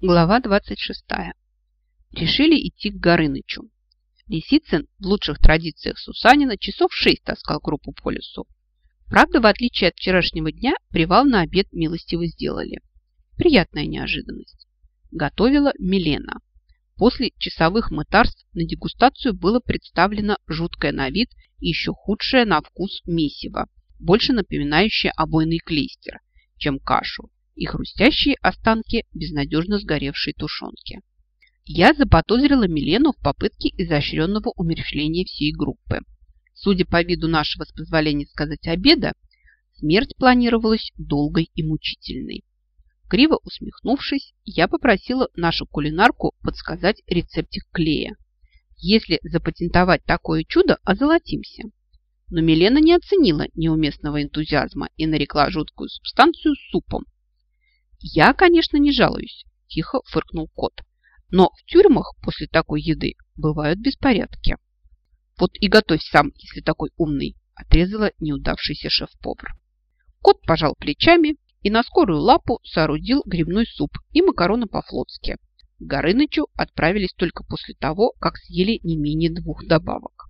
Глава 26. Решили идти к Горынычу. Лисицын в лучших традициях Сусанина часов шесть таскал группу по лесу. Правда, в отличие от вчерашнего дня, привал на обед милостиво сделали. Приятная неожиданность. Готовила Милена. После часовых мытарств на дегустацию было представлено жуткое на вид и еще худшее на вкус месиво, больше напоминающее обойный клейстер, чем кашу и хрустящие останки безнадежно сгоревшей тушенки. Я заподозрила Милену в попытке изощренного умерщвления всей группы. Судя по виду нашего, с позволения сказать, обеда, смерть планировалась долгой и мучительной. Криво усмехнувшись, я попросила нашу кулинарку подсказать рецептик клея. Если запатентовать такое чудо, озолотимся. Но Милена не оценила неуместного энтузиазма и нарекла жуткую субстанцию супом, «Я, конечно, не жалуюсь», – тихо фыркнул кот. «Но в тюрьмах после такой еды бывают беспорядки». «Вот и готовь сам, если такой умный», – отрезала неудавшийся шеф-повар. Кот пожал плечами и на скорую лапу соорудил грибной суп и макароны по-флотски. Горынычу отправились только после того, как съели не менее двух добавок.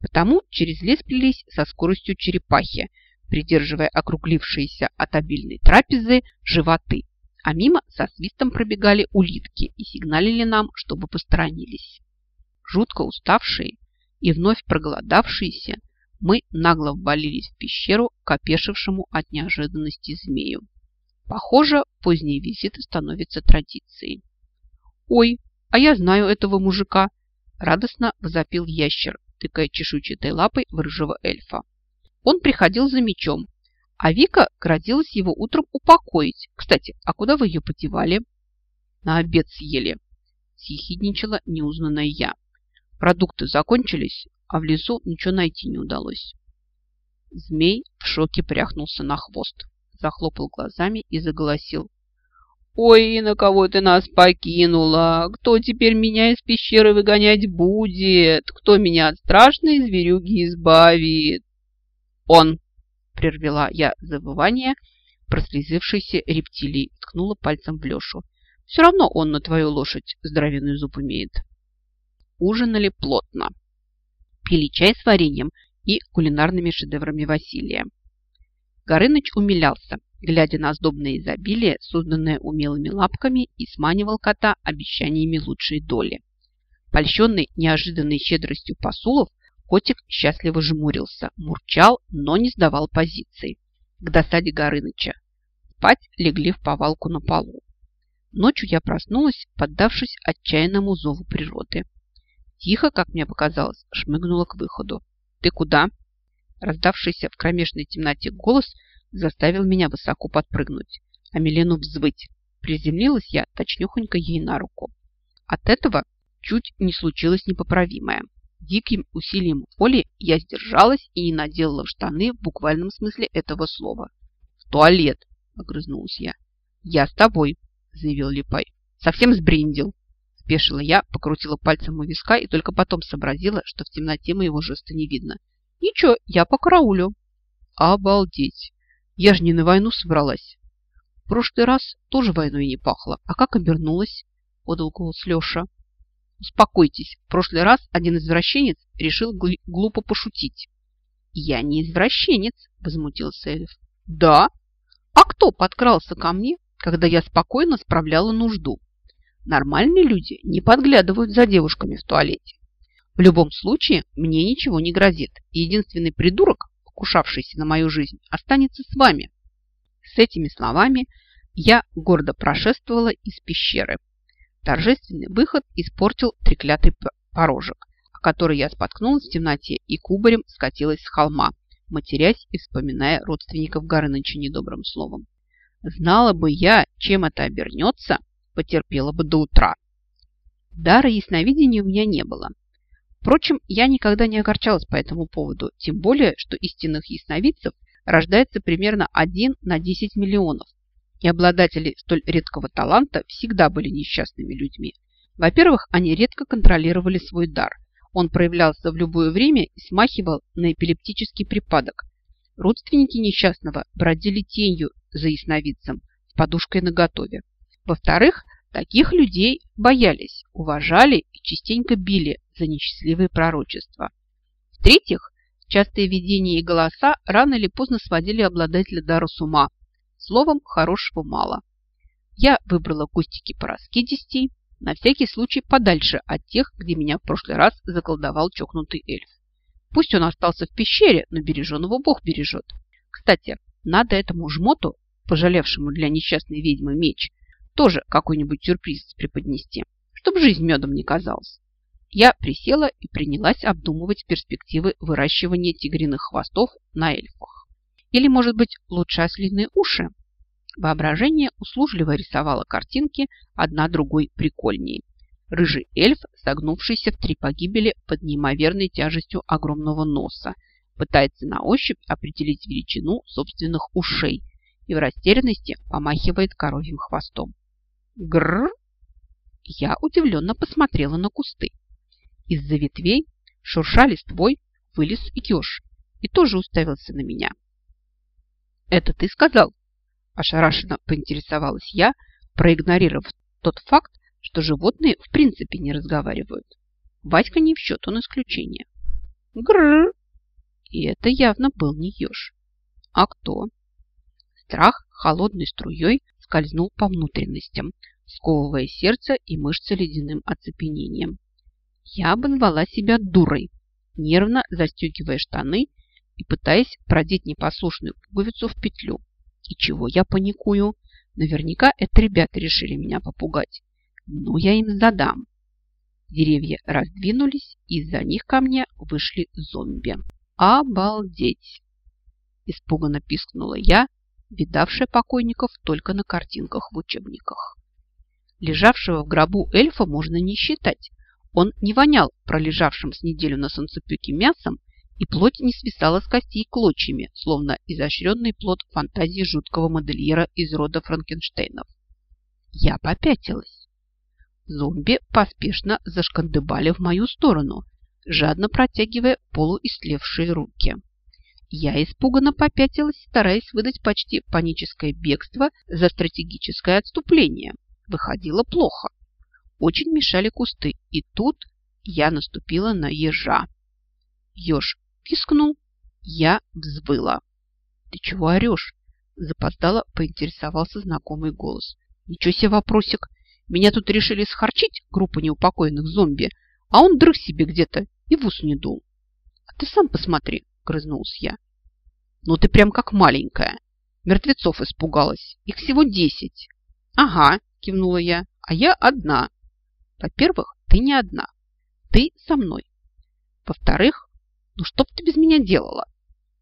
Потому через лес плелись со скоростью черепахи, придерживая округлившиеся от обильной трапезы животы, а мимо со свистом пробегали улитки и сигналили нам, чтобы посторонились. Жутко уставшие и вновь проголодавшиеся, мы нагло ввалились в пещеру к опешившему от неожиданности змею. Похоже, поздние визиты становятся традицией. «Ой, а я знаю этого мужика!» радостно возопил ящер, тыкая чешуйчатой лапой в рыжего эльфа. Он приходил за мечом, а Вика грозилась его утром упокоить. Кстати, а куда вы ее подевали? На обед съели, съехидничала неузнанная я. Продукты закончились, а в лесу ничего найти не удалось. Змей в шоке пряхнулся на хвост, захлопал глазами и заголосил. «Ой, на кого ты нас покинула? Кто теперь меня из пещеры выгонять будет? Кто меня от страшной зверюги избавит?» «Он!» – прервела я забывание прослезившейся рептилии, ткнула пальцем в Лешу. «Все равно он на твою лошадь здоровенный зуб имеет». Ужинали плотно. Пили чай с вареньем и кулинарными шедеврами Василия. Горыныч умилялся, глядя на сдобное изобилие, созданное умелыми лапками, и сманивал кота обещаниями лучшей доли. Польщенный неожиданной щедростью посулов, Котик счастливо жмурился, мурчал, но не сдавал позиции. К досаде Горыныча. Спать легли в повалку на полу. Ночью я проснулась, поддавшись отчаянному зову природы. Тихо, как мне показалось, шмыгнула к выходу. «Ты куда?» Раздавшийся в кромешной темноте голос заставил меня высоко подпрыгнуть, а Милену взвыть. Приземлилась я точнёхонько ей на руку. От этого чуть не случилось непоправимое. Диким усилием воли я сдержалась и не наделала в штаны в буквальном смысле этого слова. «В туалет!» – огрызнулась я. «Я с тобой!» – заявил Липай. «Совсем сбриндил!» Спешила я, покрутила пальцем у виска и только потом сообразила, что в темноте моего жеста не видно. «Ничего, я по караулю!» «Обалдеть! Я же не на войну собралась!» В прошлый раз тоже войной не пахло. А как обернулась? Подал голос Леша. Успокойтесь, в прошлый раз один извращенец решил глупо пошутить. Я не извращенец, возмутился эльф. Да? А кто подкрался ко мне, когда я спокойно справляла нужду? Нормальные люди не подглядывают за девушками в туалете. В любом случае, мне ничего не грозит. единственный придурок, покушавшийся на мою жизнь, останется с вами. С этими словами я гордо прошествовала из пещеры, Торжественный выход испортил треклятый порожек, о который я споткнулась в темноте и кубарем скатилась с холма, матерясь и вспоминая родственников Горыныча недобрым словом. Знала бы я, чем это обернется, потерпела бы до утра. Дара ясновидения у меня не было. Впрочем, я никогда не огорчалась по этому поводу, тем более, что истинных ясновидцев рождается примерно 1 на 10 миллионов, и обладатели столь редкого таланта всегда были несчастными людьми. Во-первых, они редко контролировали свой дар. Он проявлялся в любое время и смахивал на эпилептический припадок. Родственники несчастного бродили тенью за ясновидцем с подушкой наготове. Во-вторых, Таких людей боялись, уважали и частенько били за несчастливые пророчества. В-третьих, частые видения и голоса рано или поздно сводили обладателя дара с ума. Словом, хорошего мало. Я выбрала кустики по раскидистей, на всякий случай подальше от тех, где меня в прошлый раз заколдовал чокнутый эльф. Пусть он остался в пещере, но береженого Бог бережет. Кстати, надо этому жмоту, пожалевшему для несчастной ведьмы меч, тоже какой-нибудь сюрприз преподнести, чтобы жизнь медом не казалась. Я присела и принялась обдумывать перспективы выращивания тигриных хвостов на эльфах. Или, может быть, лучше ослиные уши? Воображение услужливо рисовало картинки, одна другой прикольней. Рыжий эльф, согнувшийся в три погибели под неимоверной тяжестью огромного носа, пытается на ощупь определить величину собственных ушей и в растерянности помахивает коровьим хвостом. Грррр! Я удивленно посмотрела на кусты. Из-за ветвей, шурша листвой, вылез еж и тоже уставился на меня. «Это ты сказал?» Ошарашенно поинтересовалась я, проигнорировав тот факт, что животные в принципе не разговаривают. Васька не в счет, он исключение. Грррр! И это явно был не еж. А кто? Страх холодной струей скользнул по внутренностям, сковывая сердце и мышцы ледяным оцепенением. Я обозвала себя дурой, нервно застегивая штаны и пытаясь продеть непослушную пуговицу в петлю. И чего я паникую? Наверняка это ребята решили меня попугать. Ну, я им задам. Деревья раздвинулись, и из-за них ко мне вышли зомби. Обалдеть! Испуганно пискнула я, видавшая покойников только на картинках в учебниках. Лежавшего в гробу эльфа можно не считать. Он не вонял пролежавшим с неделю на солнцепеке мясом и плоть не свисала с костей клочьями, словно изощренный плод фантазии жуткого модельера из рода Франкенштейнов. Я попятилась. Зомби поспешно зашкандыбали в мою сторону, жадно протягивая полуистлевшие руки. Я испуганно попятилась, стараясь выдать почти паническое бегство за стратегическое отступление. Выходило плохо. Очень мешали кусты, и тут я наступила на ежа. Еж пискнул. Я взвыла. «Ты чего орешь?» Запоздало поинтересовался знакомый голос. «Ничего себе вопросик! Меня тут решили схарчить, группа неупокоенных зомби, а он дрых себе где-то и в ус не дул. А ты сам посмотри, грызнулся я. Ну ты прям как маленькая. Мертвецов испугалась. Их всего десять. Ага, кивнула я, а я одна. Во-первых, ты не одна. Ты со мной. Во-вторых, ну что б ты без меня делала?